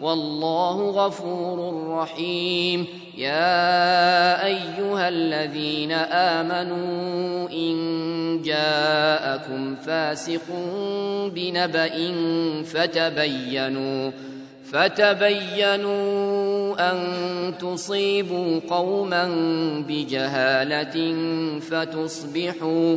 والله غفور رحيم. يا أيها الذين آمنوا إن جاءكم فاسق بنبأ فتبينوا فتبينوا أن تصيبوا قوما بجهالة فتصبحوا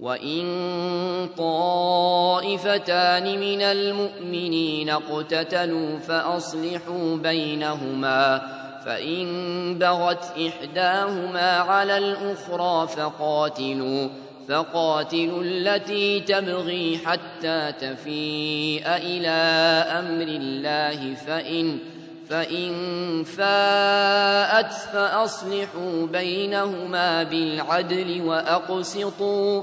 وان طائفتان من المؤمنين اقتتلوا فاصلحوا بينهما فان بغت احداهما على الاخرى فقاتلوا فقاتلوا التي تبغي حتى تفيء إلى أمر الله فان فإن فاءت فأصلحوا بينهما بالعدل وأقسطوا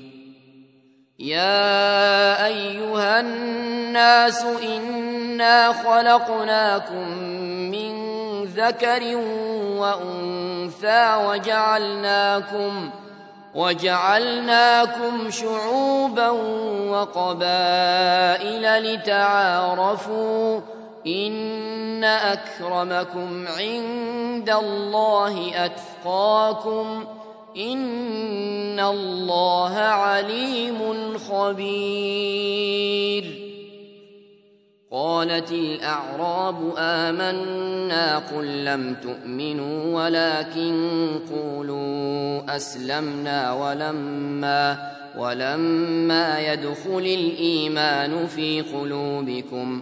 يا أيها الناس إنا خلقناكم من ذكر وأنثى وجعلناكم وجعلناكم شعوبا وقبائل لتعارفوا إن أكرمكم عند الله أتقاكم إن الله عليم خبير. قالت الأعراب آمنا قل لم تؤمنوا ولكن قولوا أسلمنا ولما ولما يدخل الإيمان في قلوبكم.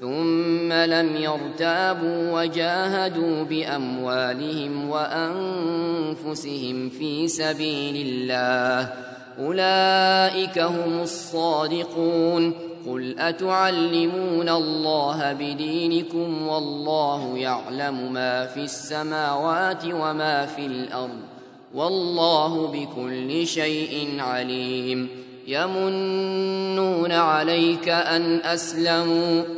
ثم لم يرتابوا وجاهدوا بأموالهم وأنفسهم في سبيل الله. أولئك هم الصادقون. قل أتعلمون الله بدينكم والله يعلم ما في السماوات وما في الأرض. والله بكل شيء عليم. يمنون عليك أن أسلموا.